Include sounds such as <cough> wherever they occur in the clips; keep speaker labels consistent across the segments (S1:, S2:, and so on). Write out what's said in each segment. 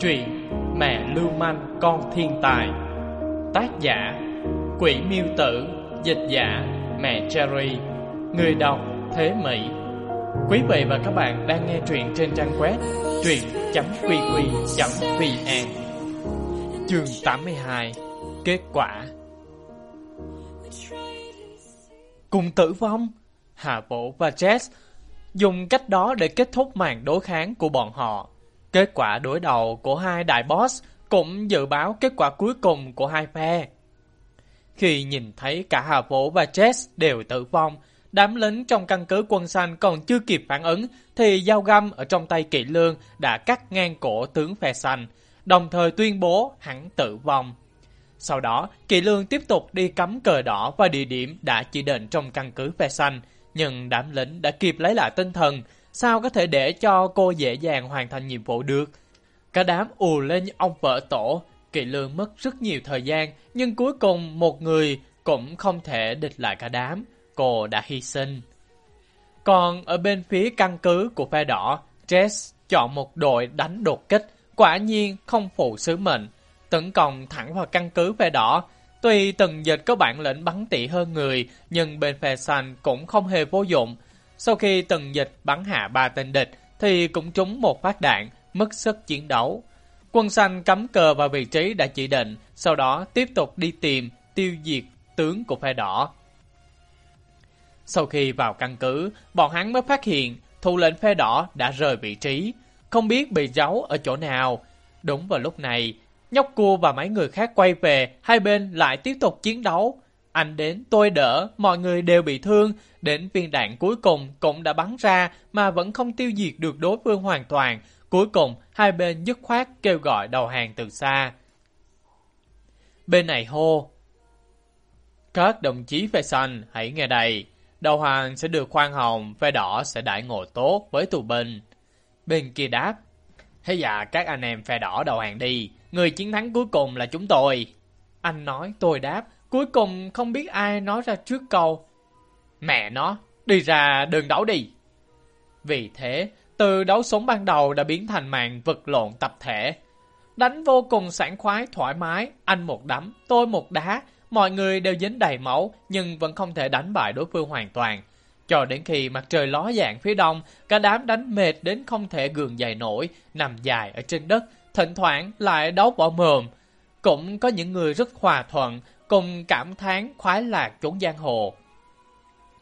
S1: Truyện Mẹ Lưu Manh, Con Thiên Tài. Tác giả, Quỷ Miêu Tử. Dịch giả, Mẹ Cherry. Người đọc, Thế Mỹ. Quý vị và các bạn đang nghe truyện trên trang web truyện.qq.vn Chương 82 Kết quả. Cùng tử vong, Hà Bộ và Jess dùng cách đó để kết thúc màn đối kháng của bọn họ. Kết quả đối đầu của hai đại boss cũng dự báo kết quả cuối cùng của hai phe. Khi nhìn thấy cả Hà Vũ và Jess đều tử vong, đám lính trong căn cứ quân xanh còn chưa kịp phản ứng thì dao găm ở trong tay kỵ lương đã cắt ngang cổ tướng phe xanh, đồng thời tuyên bố hắn tử vong. Sau đó, kỵ lương tiếp tục đi cắm cờ đỏ vào địa điểm đã chỉ định trong căn cứ phe xanh, nhưng đám lính đã kịp lấy lại tinh thần, sao có thể để cho cô dễ dàng hoàn thành nhiệm vụ được. Cả đám ù lên như ông vợ tổ, kỳ lương mất rất nhiều thời gian, nhưng cuối cùng một người cũng không thể địch lại cả đám, cô đã hy sinh. Còn ở bên phía căn cứ của phe đỏ, Jess chọn một đội đánh đột kích, quả nhiên không phụ sứ mệnh, tấn công thẳng vào căn cứ phe đỏ, Tuy từng dịch có bản lĩnh bắn tỉ hơn người, nhưng bên phe xanh cũng không hề vô dụng. Sau khi từng dịch bắn hạ ba tên địch, thì cũng trúng một phát đạn, mất sức chiến đấu. Quân xanh cắm cờ vào vị trí đã chỉ định, sau đó tiếp tục đi tìm, tiêu diệt tướng của phe đỏ. Sau khi vào căn cứ, bọn hắn mới phát hiện thủ lệnh phe đỏ đã rời vị trí, không biết bị giấu ở chỗ nào. Đúng vào lúc này, Nhóc cua và mấy người khác quay về, hai bên lại tiếp tục chiến đấu. Anh đến, tôi đỡ, mọi người đều bị thương, đến viên đạn cuối cùng cũng đã bắn ra mà vẫn không tiêu diệt được đối phương hoàn toàn. Cuối cùng, hai bên dứt khoát kêu gọi đầu hàng từ xa. Bên này hô. Các đồng chí phe xanh, hãy nghe đây. Đầu hàng sẽ được khoan hồng, phe đỏ sẽ đại ngộ tốt với tù binh. Bên kia đáp. Thế dạ, các anh em phe đỏ đầu hàng đi. Người chiến thắng cuối cùng là chúng tôi. Anh nói, tôi đáp. Cuối cùng không biết ai nói ra trước câu. Mẹ nó, đi ra đường đấu đi. Vì thế, từ đấu súng ban đầu đã biến thành màn vật lộn tập thể. Đánh vô cùng sảng khoái, thoải mái, anh một đấm, tôi một đá, mọi người đều dính đầy máu nhưng vẫn không thể đánh bại đối phương hoàn toàn. Cho đến khi mặt trời ló dạng phía đông, cả đám đánh mệt đến không thể gường dài nổi, nằm dài ở trên đất, thỉnh thoảng lại đấu bỏ mồm. Cũng có những người rất hòa thuận, cùng cảm thán khoái lạc chốn giang hồ.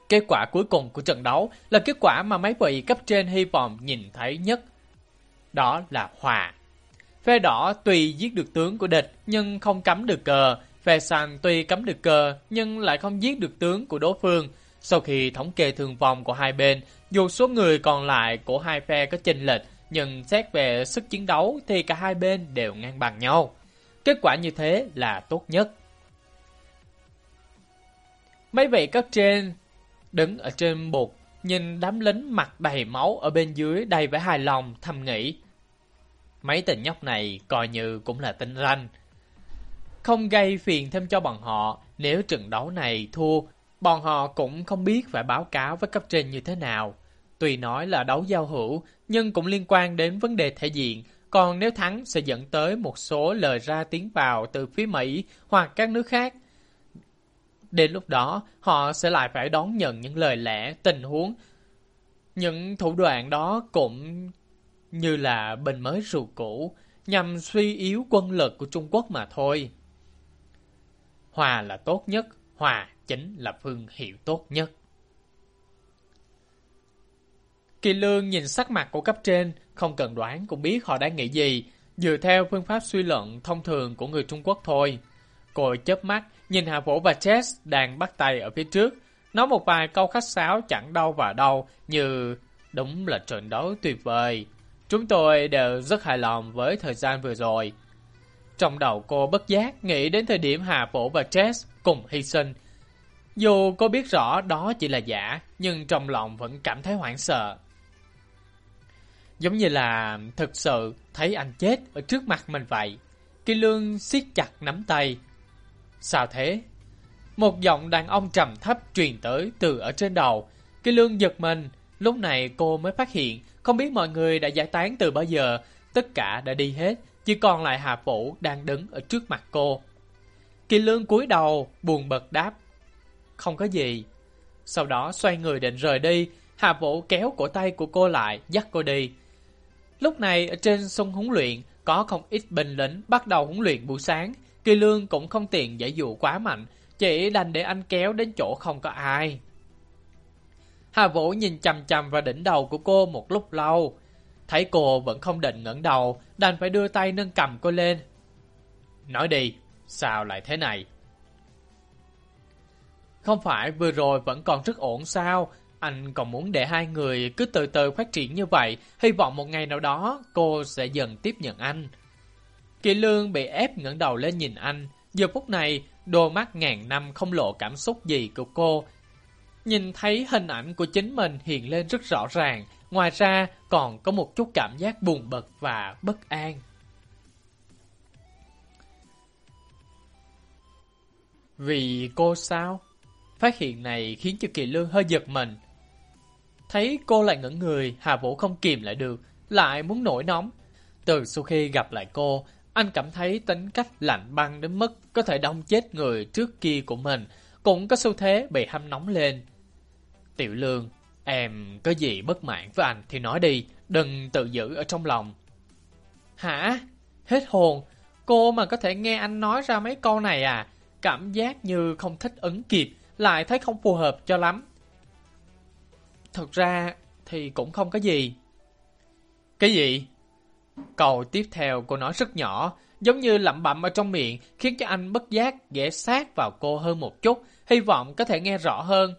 S1: Kết quả cuối cùng của trận đấu là kết quả mà mấy vị cấp trên hy vọng nhìn thấy nhất. Đó là hòa. Phe đỏ tuy giết được tướng của địch nhưng không cắm được cờ. Phe xanh tuy cắm được cờ nhưng lại không giết được tướng của đối phương. Sau khi thống kê thương vong của hai bên, dù số người còn lại của hai phe có chênh lệch, nhưng xét về sức chiến đấu thì cả hai bên đều ngang bằng nhau. Kết quả như thế là tốt nhất. Mấy vị cấp trên đứng ở trên bục, nhìn đám lính mặt đầy máu ở bên dưới đầy vẻ hài lòng, thầm nghĩ. Mấy tình nhóc này coi như cũng là tinh ranh. Không gây phiền thêm cho bọn họ, nếu trận đấu này thua, bọn họ cũng không biết phải báo cáo với cấp trên như thế nào. Tuy nói là đấu giao hữu, nhưng cũng liên quan đến vấn đề thể diện, còn nếu thắng sẽ dẫn tới một số lời ra tiếng vào từ phía Mỹ hoặc các nước khác. Đến lúc đó, họ sẽ lại phải đón nhận những lời lẽ, tình huống. Những thủ đoạn đó cũng như là bình mới rượu cũ, nhằm suy yếu quân lực của Trung Quốc mà thôi. Hòa là tốt nhất, hòa chính là phương hiệu tốt nhất. Kỳ lương nhìn sắc mặt của cấp trên, không cần đoán cũng biết họ đang nghĩ gì, dựa theo phương pháp suy luận thông thường của người Trung Quốc thôi. Cô chớp mắt, nhìn Hạ Vũ và Chess đang bắt tay ở phía trước, nói một vài câu khách sáo chẳng đâu và đâu, như đúng là trận đấu tuyệt vời. Chúng tôi đều rất hài lòng với thời gian vừa rồi. Trong đầu cô bất giác nghĩ đến thời điểm Hà Vũ và Chess cùng hy sinh. Dù cô biết rõ đó chỉ là giả, nhưng trong lòng vẫn cảm thấy hoảng sợ. Giống như là thực sự thấy anh chết ở trước mặt mình vậy. Kỳ lương siết chặt nắm tay. Sao thế? Một giọng đàn ông trầm thấp truyền tới từ ở trên đầu. Kỳ lương giật mình. Lúc này cô mới phát hiện không biết mọi người đã giải tán từ bao giờ. tất cả đã đi hết, chỉ còn lại Hà Vũ đang đứng ở trước mặt cô. Kỳ lương cúi đầu, buồn bật đáp. Không có gì. Sau đó xoay người định rời đi, Hà Vũ kéo cổ tay của cô lại, dắt cô đi. Lúc này ở trên sông huấn luyện có không ít binh lính bắt đầu huấn luyện buổi sáng. Kỳ lương cũng không tiện giải dụ quá mạnh, chỉ đành để anh kéo đến chỗ không có ai. Hà Vũ nhìn chằm chằm vào đỉnh đầu của cô một lúc lâu. Thấy cô vẫn không định ngẩng đầu, đành phải đưa tay nâng cầm cô lên. Nói đi, sao lại thế này? Không phải vừa rồi vẫn còn rất ổn sao? Anh còn muốn để hai người cứ từ từ phát triển như vậy, hy vọng một ngày nào đó cô sẽ dần tiếp nhận anh. Kỳ lương bị ép ngẩng đầu lên nhìn anh. Giờ phút này, đôi mắt ngàn năm không lộ cảm xúc gì của cô. Nhìn thấy hình ảnh của chính mình hiện lên rất rõ ràng, ngoài ra còn có một chút cảm giác buồn bực và bất an. Vì cô sao? Phát hiện này khiến cho Kỳ Lương hơi giật mình. Thấy cô lại ngẩn người, Hà Vũ không kìm lại được, lại muốn nổi nóng. Từ sau khi gặp lại cô, anh cảm thấy tính cách lạnh băng đến mức có thể đông chết người trước kia của mình, cũng có xu thế bị hâm nóng lên. Tiểu Lương, em có gì bất mãn với anh thì nói đi, đừng tự giữ ở trong lòng. Hả? Hết hồn, cô mà có thể nghe anh nói ra mấy câu này à? Cảm giác như không thích ứng kịp, lại thấy không phù hợp cho lắm. Thật ra thì cũng không có gì. Cái gì? Câu tiếp theo cô nói rất nhỏ, giống như lẩm bẩm ở trong miệng, khiến cho anh bất giác ghé sát vào cô hơn một chút, hy vọng có thể nghe rõ hơn.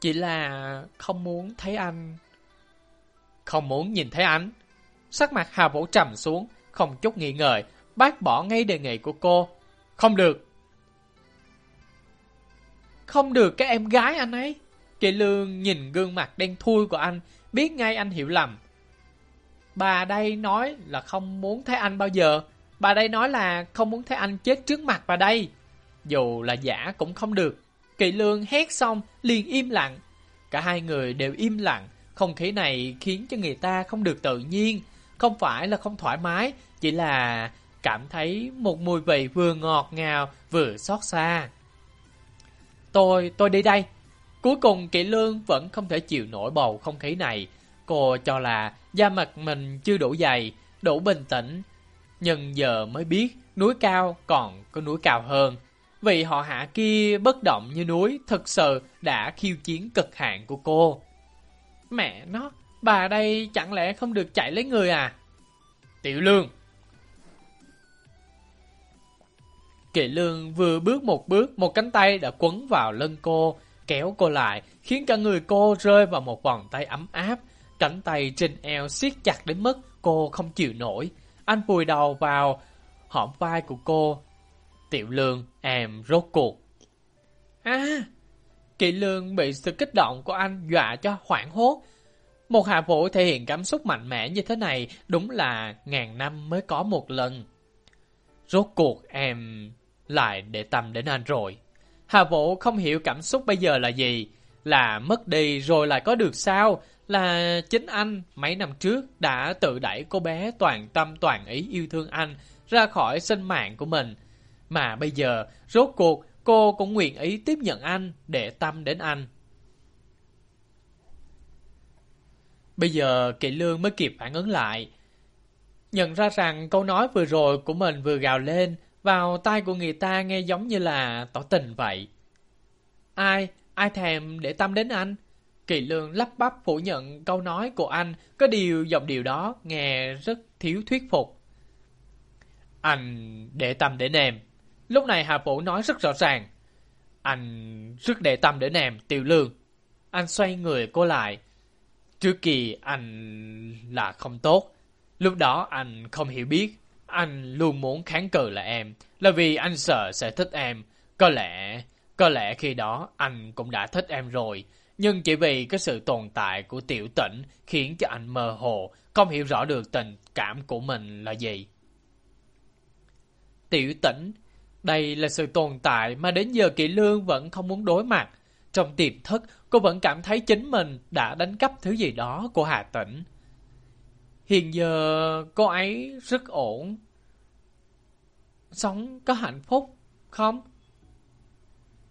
S1: Chỉ là không muốn thấy anh. Không muốn nhìn thấy anh. Sắc mặt Hà Vũ trầm xuống, không chút nghi ngờ, bác bỏ ngay đề nghị của cô. Không được. Không được cái em gái anh ấy. Kỳ lương nhìn gương mặt đen thui của anh, biết ngay anh hiểu lầm. Bà đây nói là không muốn thấy anh bao giờ. Bà đây nói là không muốn thấy anh chết trước mặt bà đây. Dù là giả cũng không được. Kỳ lương hét xong, liền im lặng. Cả hai người đều im lặng. Không khí này khiến cho người ta không được tự nhiên. Không phải là không thoải mái, chỉ là cảm thấy một mùi vị vừa ngọt ngào vừa xót xa. Tôi, tôi đi đây. Cuối cùng Kỵ Lương vẫn không thể chịu nổi bầu không khí này. Cô cho là da mặt mình chưa đủ dày, đủ bình tĩnh. Nhưng giờ mới biết núi cao còn có núi cao hơn. Vì họ hạ kia bất động như núi thực sự đã khiêu chiến cực hạn của cô. Mẹ nó, bà đây chẳng lẽ không được chạy lấy người à? Tiểu Lương Kỵ Lương vừa bước một bước, một cánh tay đã quấn vào lưng cô, kéo cô lại, khiến cả người cô rơi vào một vòng tay ấm áp. Cánh tay trên eo siết chặt đến mức cô không chịu nổi. Anh vùi đầu vào hõm vai của cô. Tiểu Lương, em rốt cuộc. À, Kỵ Lương bị sự kích động của anh dọa cho hoảng hốt. Một hạ vũ thể hiện cảm xúc mạnh mẽ như thế này đúng là ngàn năm mới có một lần. Rốt cuộc em lại để tâm đến anh rồi. Hà Vũ không hiểu cảm xúc bây giờ là gì. Là mất đi rồi lại có được sao? Là chính anh mấy năm trước đã tự đẩy cô bé toàn tâm toàn ý yêu thương anh ra khỏi sinh mạng của mình. Mà bây giờ, rốt cuộc, cô cũng nguyện ý tiếp nhận anh để tâm đến anh. Bây giờ Kỵ Lương mới kịp phản ứng lại. Nhận ra rằng câu nói vừa rồi của mình vừa gào lên vào tai của người ta nghe giống như là tỏ tình vậy. Ai, ai thèm để tâm đến anh? Kỳ lương lắp bắp phủ nhận câu nói của anh, có điều giọng điều đó nghe rất thiếu thuyết phục. Anh để tâm đến em. Lúc này Hà Vũ nói rất rõ ràng. Anh rất để tâm đến em, tiểu lương. Anh xoay người cô lại. Trước kỳ anh là không tốt. Lúc đó anh không hiểu biết. Anh luôn muốn kháng cự là em. Là vì anh sợ sẽ thích em. Có lẽ, có lẽ khi đó anh cũng đã thích em rồi. Nhưng chỉ vì cái sự tồn tại của tiểu tỉnh khiến cho anh mơ hồ, không hiểu rõ được tình cảm của mình là gì. Tiểu tỉnh, đây là sự tồn tại mà đến giờ Kỵ Lương vẫn không muốn đối mặt. Trong tiềm thức, cô vẫn cảm thấy chính mình đã đánh cắp thứ gì đó của Hà Tĩnh. Hiện giờ cô ấy rất ổn. Sống có hạnh phúc, không?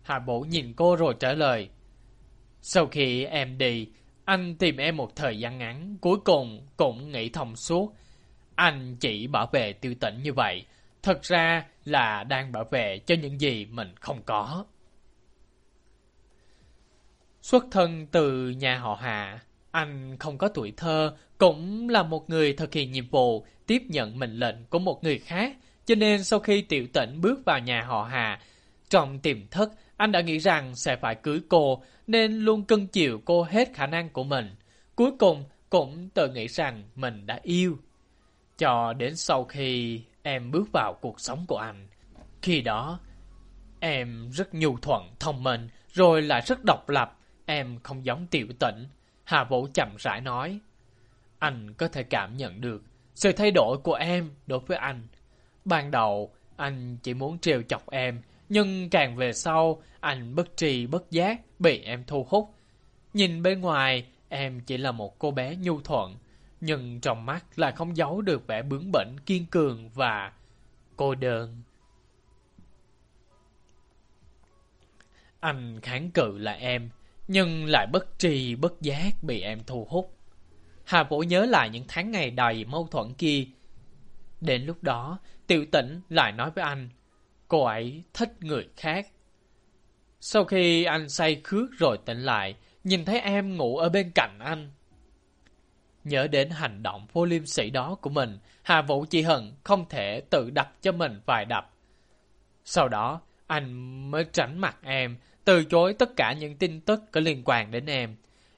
S1: Hạ Vũ nhìn cô rồi trả lời. Sau khi em đi, anh tìm em một thời gian ngắn, cuối cùng cũng nghĩ thông suốt. Anh chỉ bảo vệ tiêu tỉnh như vậy, thật ra là đang bảo vệ cho những gì mình không có. Xuất thân từ nhà họ Hạ, anh không có tuổi thơ, cũng là một người thực hiện nhiệm vụ tiếp nhận mệnh lệnh của một người khác, cho nên sau khi tiểu tỉnh bước vào nhà họ Hạ, trong tiềm thức anh đã nghĩ rằng sẽ phải cưới cô, nên luôn cưng chiều cô hết khả năng của mình. Cuối cùng cũng tự nghĩ rằng mình đã yêu. Cho đến sau khi em bước vào cuộc sống của anh. Khi đó, em rất nhu thuận, thông minh, rồi lại rất độc lập. Em không giống tiểu tĩnh. Hà Vũ chậm rãi nói. Anh có thể cảm nhận được sự thay đổi của em đối với anh. Ban đầu, anh chỉ muốn trêu chọc em, nhưng càng về sau, anh bất trì bất giác bị em thu hút. Nhìn bên ngoài, em chỉ là một cô bé nhu thuận, nhưng trong mắt lại không giấu được vẻ bướng bỉnh kiên cường và cô đơn. Anh kháng cự là em, nhưng lại bất trì bất giác bị em thu hút. Hà Vũ nhớ lại những tháng ngày đầy mâu thuẫn kia. Đến lúc đó, tiểu tỉnh lại nói với anh, cô ấy thích người khác. Sau khi anh say khước rồi tỉnh lại, nhìn thấy em ngủ ở bên cạnh anh. Nhớ đến hành động vô liêm sĩ đó của mình, Hà Vũ chỉ hận không thể tự đập cho mình vài đập. Sau đó, anh mới tránh mặt em, từ chối tất cả những tin tức có liên quan đến em.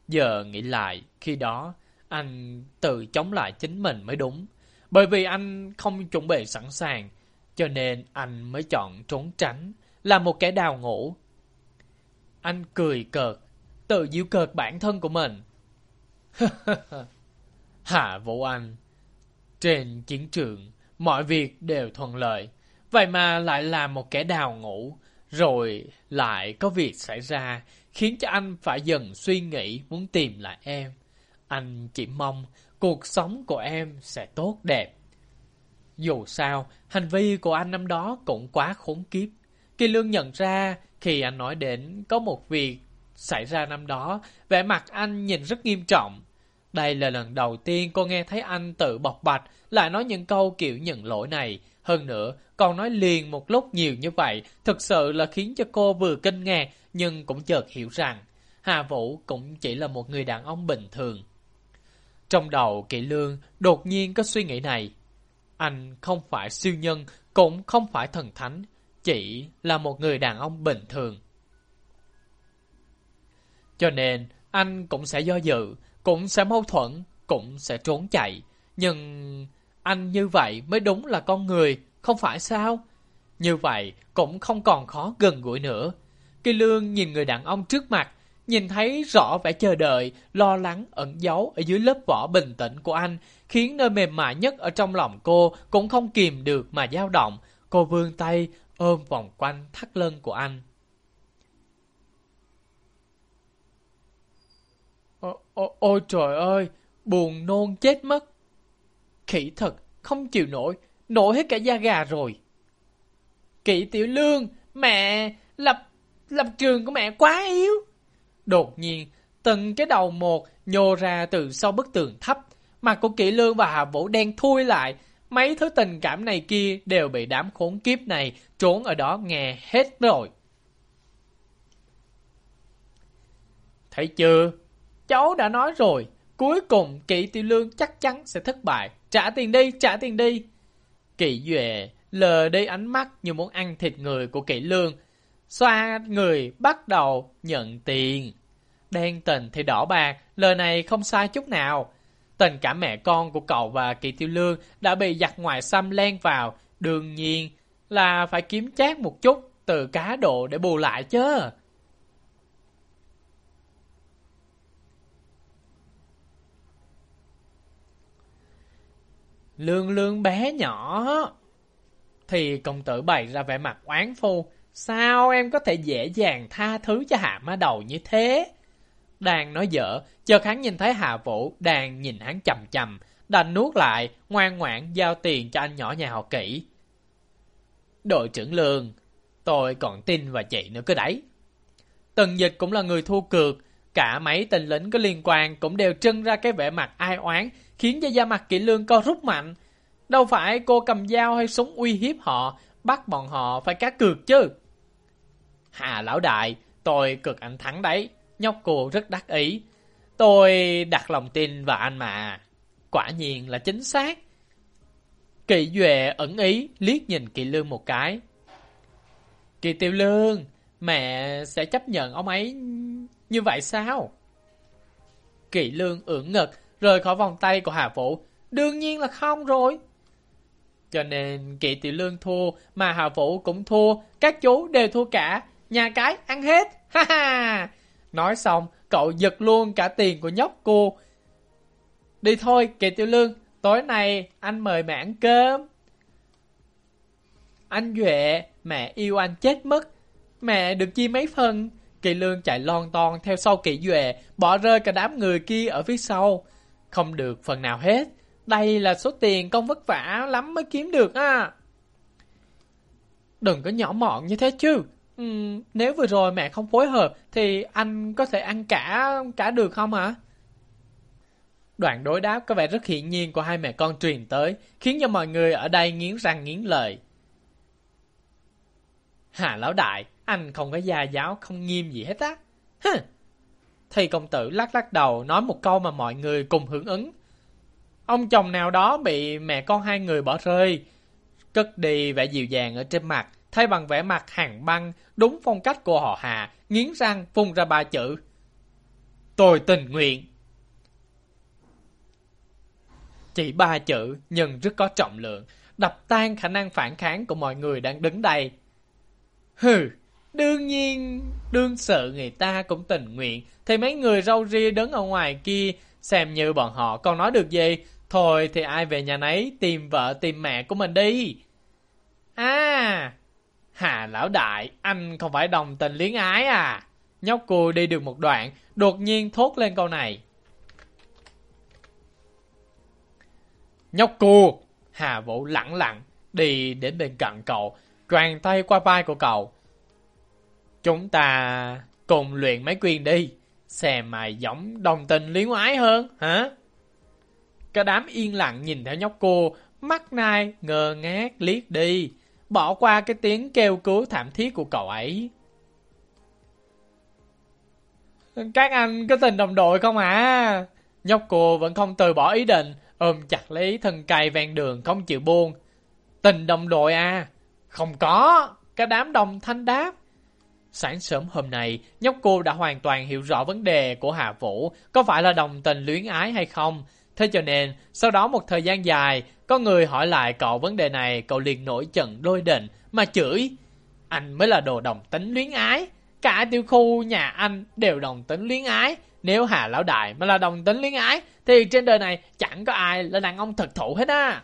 S1: Giờ nghĩ lại, khi đó, anh tự chống lại chính mình mới đúng. Bởi vì anh không chuẩn bị sẵn sàng, cho nên anh mới chọn trốn tránh, là một kẻ đào ngủ. Anh cười cợt, tự diêu cợt bản thân của mình. <laughs> Hạ Vũ Anh Trên chiến trường, mọi việc đều thuận lợi. Vậy mà lại là một kẻ đào ngủ, rồi lại có việc xảy ra, khiến cho anh phải dần suy nghĩ muốn tìm lại em. Anh chỉ mong cuộc sống của em sẽ tốt đẹp. Dù sao, hành vi của anh năm đó cũng quá khốn kiếp. Kỳ Lương nhận ra khi anh nói đến có một việc xảy ra năm đó, vẻ mặt anh nhìn rất nghiêm trọng. Đây là lần đầu tiên cô nghe thấy anh tự bộc bạch, lại nói những câu kiểu nhận lỗi này. Hơn nữa, còn nói liền một lúc nhiều như vậy, thực sự là khiến cho cô vừa kinh ngạc, nhưng cũng chợt hiểu rằng, Hà Vũ cũng chỉ là một người đàn ông bình thường. Trong đầu Kỵ Lương đột nhiên có suy nghĩ này. Anh không phải siêu nhân, cũng không phải thần thánh, chỉ là một người đàn ông bình thường. Cho nên, anh cũng sẽ do dự, cũng sẽ mâu thuẫn, cũng sẽ trốn chạy. Nhưng anh như vậy mới đúng là con người, không phải sao? Như vậy cũng không còn khó gần gũi nữa. Kỳ lương nhìn người đàn ông trước mặt, nhìn thấy rõ vẻ chờ đợi, lo lắng ẩn giấu ở dưới lớp vỏ bình tĩnh của anh, khiến nơi mềm mại nhất ở trong lòng cô cũng không kìm được mà dao động. Cô vươn tay ôm vòng quanh thắt lưng của anh. Ô, ô, ôi trời ơi, buồn nôn chết mất. Khỉ thật, không chịu nổi, nổi hết cả da gà rồi. Kỵ tiểu lương, mẹ, lập, lập trường của mẹ quá yếu. Đột nhiên, từng cái đầu một nhô ra từ sau bức tường thấp. Mặt của Kỷ lương và Hà Vũ đen thui lại. Mấy thứ tình cảm này kia đều bị đám khốn kiếp này trốn ở đó nghe hết rồi. Thấy chưa? Cháu đã nói rồi, cuối cùng Kỷ tiêu lương chắc chắn sẽ thất bại. Trả tiền đi, trả tiền đi. Kỷ duệ lờ đi ánh mắt như muốn ăn thịt người của Kỷ lương. Xoa người bắt đầu nhận tiền. Đen tình thì đỏ bạc, lời này không sai chút nào. Tình cả mẹ con của cậu và kỳ tiêu lương đã bị giặt ngoài xăm len vào. Đương nhiên là phải kiếm chát một chút từ cá độ để bù lại chứ. Lương lương bé nhỏ. Thì công tử bày ra vẻ mặt oán phu. Sao em có thể dễ dàng tha thứ cho hạ má đầu như thế? Đang nói dở, chợt hắn nhìn thấy Hạ Vũ đang nhìn hắn chầm chầm, đành nuốt lại, ngoan ngoãn giao tiền cho anh nhỏ nhà họ kỹ. Đội trưởng Lương, tôi còn tin vào chị nữa cơ đấy. Tần dịch cũng là người thua cược, cả mấy tên lính có liên quan cũng đều trưng ra cái vẻ mặt ai oán, khiến cho da mặt kỹ lương co rút mạnh. Đâu phải cô cầm dao hay súng uy hiếp họ, bắt bọn họ phải cá cược chứ. Hà lão đại, tôi cực anh thắng đấy. Nhóc cô rất đắc ý. Tôi đặt lòng tin vào anh mà. Quả nhiên là chính xác. Kỳ Duệ ẩn ý liếc nhìn Kỳ Lương một cái. Kỳ Tiêu Lương, mẹ sẽ chấp nhận ông ấy như vậy sao? Kỳ Lương ưỡn ngực, rời khỏi vòng tay của Hà Vũ. Đương nhiên là không rồi. Cho nên Kỳ Tiểu Lương thua, mà Hà Vũ cũng thua, các chú đều thua cả. Nhà cái ăn hết, ha ha. Nói xong, cậu giật luôn cả tiền của nhóc cô. Đi thôi, Kỳ tiêu Lương, tối nay anh mời mẹ ăn cơm. Anh Duệ, mẹ yêu anh chết mất. Mẹ được chi mấy phần. Kỳ Lương chạy lon ton theo sau Kỳ Duệ, bỏ rơi cả đám người kia ở phía sau. Không được phần nào hết. Đây là số tiền công vất vả lắm mới kiếm được à. Đừng có nhỏ mọn như thế chứ. Ừ, nếu vừa rồi mẹ không phối hợp thì anh có thể ăn cả cả được không hả? Đoạn đối đáp có vẻ rất hiển nhiên của hai mẹ con truyền tới, khiến cho mọi người ở đây nghiến răng nghiến lợi. Hà lão đại, anh không có gia giáo, không nghiêm gì hết á. Hừ. Thầy công tử lắc lắc đầu nói một câu mà mọi người cùng hưởng ứng. Ông chồng nào đó bị mẹ con hai người bỏ rơi. Cất đi vẻ dịu dàng ở trên mặt, thay bằng vẻ mặt hàng băng, đúng phong cách của họ Hà, nghiến răng phun ra ba chữ. Tôi tình nguyện. Chỉ ba chữ, nhưng rất có trọng lượng, đập tan khả năng phản kháng của mọi người đang đứng đây. Hừ, đương nhiên, đương sự người ta cũng tình nguyện, thì mấy người râu ria đứng ở ngoài kia, xem như bọn họ còn nói được gì, thôi thì ai về nhà nấy tìm vợ tìm mẹ của mình đi. À, Hà lão đại, anh không phải đồng tình luyến ái à? Nhóc cô đi được một đoạn, đột nhiên thốt lên câu này. Nhóc cô! Hà Vũ lặng lặng, đi đến bên cạnh cậu, choàng tay qua vai của cậu. Chúng ta cùng luyện mấy quyền đi, xem mày giống đồng tình luyến ái hơn, hả? Cả đám yên lặng nhìn theo nhóc cô, mắt nai ngờ ngác liếc đi bỏ qua cái tiếng kêu cứu thảm thiết của cậu ấy. Các anh có tình đồng đội không à? Nhóc cô vẫn không từ bỏ ý định, ôm chặt lấy thân cây ven đường không chịu buông. Tình đồng đội à? Không có, cái đám đồng thanh đáp. Sáng sớm hôm nay, nhóc cô đã hoàn toàn hiểu rõ vấn đề của Hạ Vũ có phải là đồng tình luyến ái hay không. Thế cho nên, sau đó một thời gian dài, có người hỏi lại cậu vấn đề này, cậu liền nổi trận đôi đền mà chửi. Anh mới là đồ đồng tính luyến ái. Cả tiểu khu nhà anh đều đồng tính luyến ái. Nếu Hà Lão Đại mà là đồng tính luyến ái, thì trên đời này chẳng có ai là đàn ông thật thụ hết á.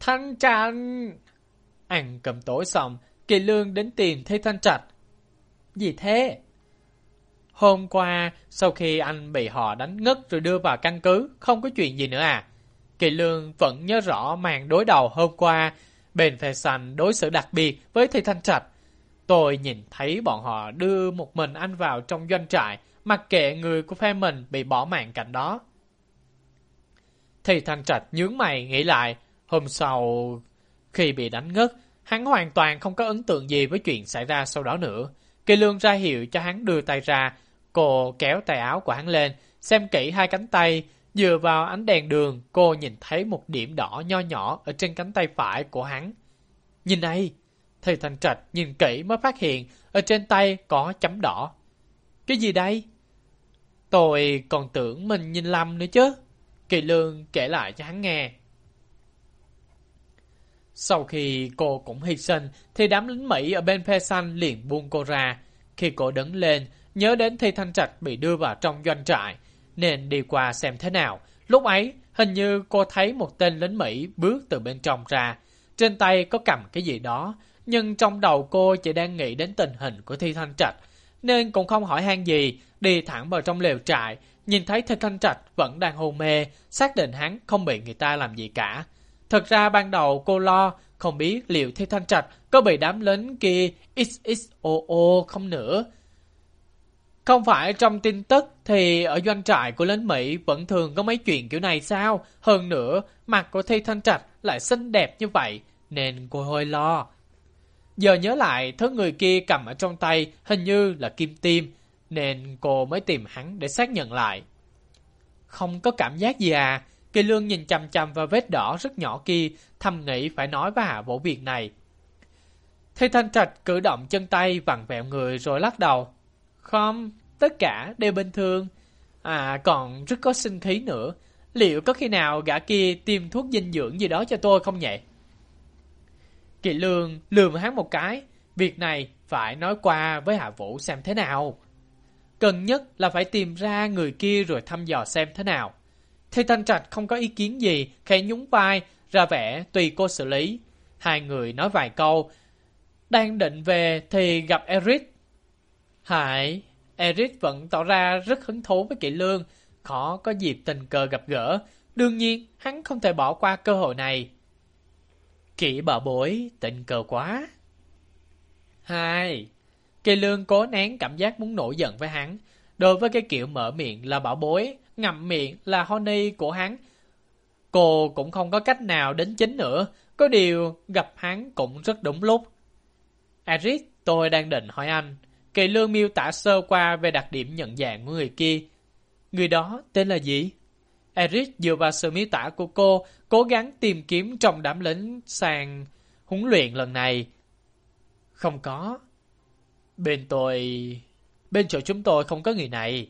S1: Thanh Trạch! Ăn cầm tối xong, Kỳ Lương đến tìm thấy Thanh Trạch. Gì thế? Hôm qua, sau khi anh bị họ đánh ngất rồi đưa vào căn cứ, không có chuyện gì nữa à? Kỳ Lương vẫn nhớ rõ màn đối đầu hôm qua, bên phe xanh đối xử đặc biệt với Thi Thanh Trạch. Tôi nhìn thấy bọn họ đưa một mình anh vào trong doanh trại, mặc kệ người của phe mình bị bỏ mạng cạnh đó. Thì Thanh Trạch nhướng mày nghĩ lại, hôm sau khi bị đánh ngất, hắn hoàn toàn không có ấn tượng gì với chuyện xảy ra sau đó nữa. Kỳ Lương ra hiệu cho hắn đưa tay ra, Cô kéo tay áo của hắn lên, xem kỹ hai cánh tay. Dựa vào ánh đèn đường, cô nhìn thấy một điểm đỏ nho nhỏ ở trên cánh tay phải của hắn. Nhìn này! Thầy Thành Trạch nhìn kỹ mới phát hiện ở trên tay có chấm đỏ. Cái gì đây? Tôi còn tưởng mình nhìn lầm nữa chứ. Kỳ Lương kể lại cho hắn nghe. Sau khi cô cũng hy sinh, thì đám lính Mỹ ở bên phe xanh liền buông cô ra. Khi cô đứng lên, nhớ đến Thi Thanh Trạch bị đưa vào trong doanh trại, nên đi qua xem thế nào. Lúc ấy, hình như cô thấy một tên lính Mỹ bước từ bên trong ra. Trên tay có cầm cái gì đó, nhưng trong đầu cô chỉ đang nghĩ đến tình hình của Thi Thanh Trạch. nên cũng không hỏi han gì, đi thẳng vào trong lều trại, nhìn thấy thi Thanh Trạch vẫn đang hôn mê, xác định hắn không bị người ta làm gì cả. Thật ra ban đầu cô lo, không biết liệu thi Thanh Trạch có bị đám lính kia XXOO không nữa. Không phải trong tin tức thì ở doanh trại của lính Mỹ vẫn thường có mấy chuyện kiểu này sao? Hơn nữa, mặt của Thi Thanh Trạch lại xinh đẹp như vậy, nên cô hơi lo. Giờ nhớ lại, thứ người kia cầm ở trong tay hình như là kim tim, nên cô mới tìm hắn để xác nhận lại. Không có cảm giác gì à? Kỳ lương nhìn chằm chằm vào vết đỏ rất nhỏ kia, thầm nghĩ phải nói với Hạ Vũ việc này. Thi Thanh Trạch cử động chân tay vặn vẹo người rồi lắc đầu. Không, tất cả đều bình thường. À, còn rất có sinh khí nữa. Liệu có khi nào gã kia tiêm thuốc dinh dưỡng gì đó cho tôi không nhỉ? Kỳ lương lườm hắn một cái. Việc này phải nói qua với Hạ Vũ xem thế nào. Cần nhất là phải tìm ra người kia rồi thăm dò xem thế nào. thầy Thanh Trạch không có ý kiến gì, khẽ nhún vai, ra vẻ tùy cô xử lý. Hai người nói vài câu. Đang định về thì gặp Eric. Hải, Eric vẫn tỏ ra rất hứng thú với Kỵ Lương, khó có dịp tình cờ gặp gỡ. Đương nhiên, hắn không thể bỏ qua cơ hội này. Kỵ bảo bối, tình cờ quá. Hai, Kỳ Lương cố nén cảm giác muốn nổi giận với hắn. Đối với cái kiểu mở miệng là bảo bối, ngậm miệng là honey của hắn. Cô cũng không có cách nào đến chính nữa, có điều gặp hắn cũng rất đúng lúc. Eric, tôi đang định hỏi anh. Kỳ lương miêu tả sơ qua về đặc điểm nhận dạng của người kia. Người đó tên là gì? Eric dựa vào sự miêu tả của cô, cố gắng tìm kiếm trong đám lính sàn huấn luyện lần này. Không có. Bên tôi... Bên chỗ chúng tôi không có người này.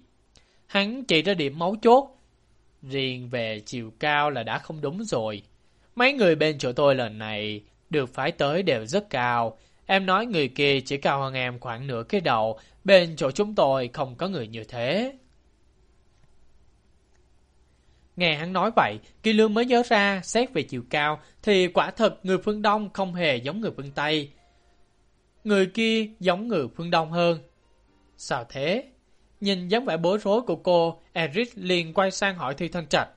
S1: Hắn chỉ ra điểm máu chốt. Riêng về chiều cao là đã không đúng rồi. Mấy người bên chỗ tôi lần này được phái tới đều rất cao. Em nói người kia chỉ cao hơn em khoảng nửa cái đầu. Bên chỗ chúng tôi không có người như thế. Nghe hắn nói vậy, Kỳ Lương mới nhớ ra, xét về chiều cao, thì quả thật người phương Đông không hề giống người phương Tây. Người kia giống người phương Đông hơn. Sao thế? Nhìn dáng vẻ bối rối của cô, Eric liền quay sang hỏi Thi Thanh Trạch.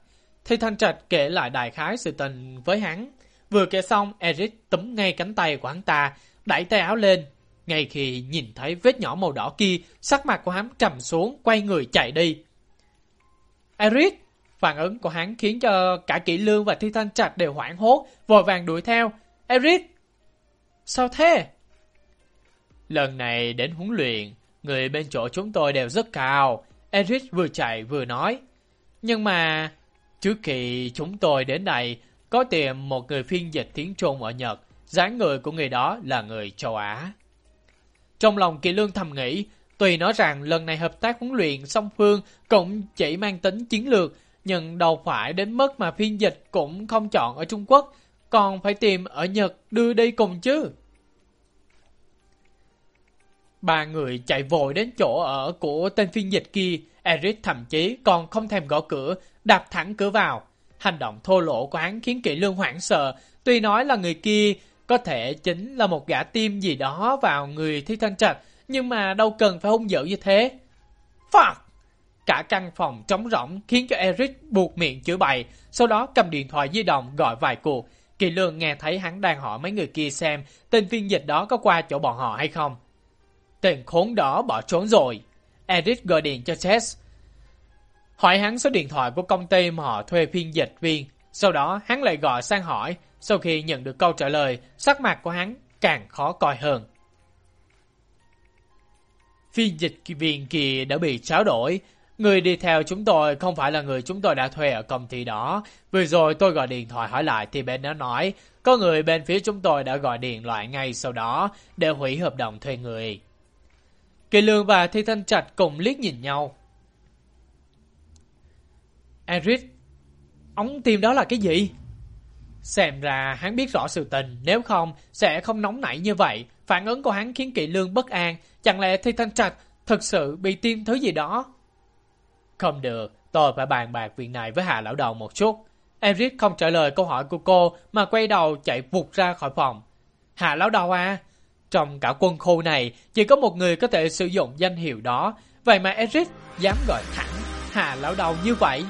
S1: Thi Thanh Trạch kể lại đại khái sự tình với hắn. Vừa kể xong, Eric túm ngay cánh tay của hắn ta, đẩy tay áo lên. Ngay khi nhìn thấy vết nhỏ màu đỏ kia, sắc mặt của hắn trầm xuống, quay người chạy đi. Eric! Phản ứng của hắn khiến cho cả kỹ Lương và Thi Thanh Trạch đều hoảng hốt, vội vàng đuổi theo. Eric! Sao thế? Lần này đến huấn luyện, người bên chỗ chúng tôi đều rất cao. Eric vừa chạy vừa nói. Nhưng mà, trước khi chúng tôi đến đây, có tìm một người phiên dịch tiếng Trung ở Nhật, dáng người của người đó là người châu Á. Trong lòng Kỳ Lương thầm nghĩ, tùy nói rằng lần này hợp tác huấn luyện song phương cũng chỉ mang tính chiến lược, nhưng đâu phải đến mức mà phiên dịch cũng không chọn ở Trung Quốc, còn phải tìm ở Nhật đưa đi cùng chứ. Ba người chạy vội đến chỗ ở của tên phiên dịch kia, Eric thậm chí còn không thèm gõ cửa, đạp thẳng cửa vào. Hành động thô lỗ của hắn khiến Kỷ Lương hoảng sợ, tuy nói là người kia có thể chính là một gã tim gì đó vào người Thi Thanh Trạch, nhưng mà đâu cần phải hung dữ như thế. Fuck! Cả căn phòng trống rỗng khiến cho Eric buộc miệng chữa bày, sau đó cầm điện thoại di động gọi vài cuộc. Kỳ lương nghe thấy hắn đang hỏi mấy người kia xem tên phiên dịch đó có qua chỗ bọn họ hay không. Tên khốn đó bỏ trốn rồi. Eric gọi điện cho Chess. Hỏi hắn số điện thoại của công ty mà họ thuê phiên dịch viên. Sau đó hắn lại gọi sang hỏi. Sau khi nhận được câu trả lời, sắc mặt của hắn càng khó coi hơn. Phiên dịch viên kia đã bị tráo đổi. Người đi theo chúng tôi không phải là người chúng tôi đã thuê ở công ty đó. Vừa rồi tôi gọi điện thoại hỏi lại thì bên đó nói có người bên phía chúng tôi đã gọi điện loại ngay sau đó để hủy hợp đồng thuê người. Kỳ Lương và Thi Thanh Trạch cùng liếc nhìn nhau. Eric, ống tim đó là cái gì? Xem ra hắn biết rõ sự tình, nếu không sẽ không nóng nảy như vậy. Phản ứng của hắn khiến Kỵ Lương bất an, chẳng lẽ Thi Thanh Trạch thực sự bị tiêm thứ gì đó? Không được, tôi phải bàn bạc việc này với Hà Lão Đầu một chút. Eric không trả lời câu hỏi của cô mà quay đầu chạy vụt ra khỏi phòng. Hà Lão Đầu à, Trong cả quân khu này, chỉ có một người có thể sử dụng danh hiệu đó, vậy mà Eric dám gọi thẳng Hà Lão Đầu như vậy.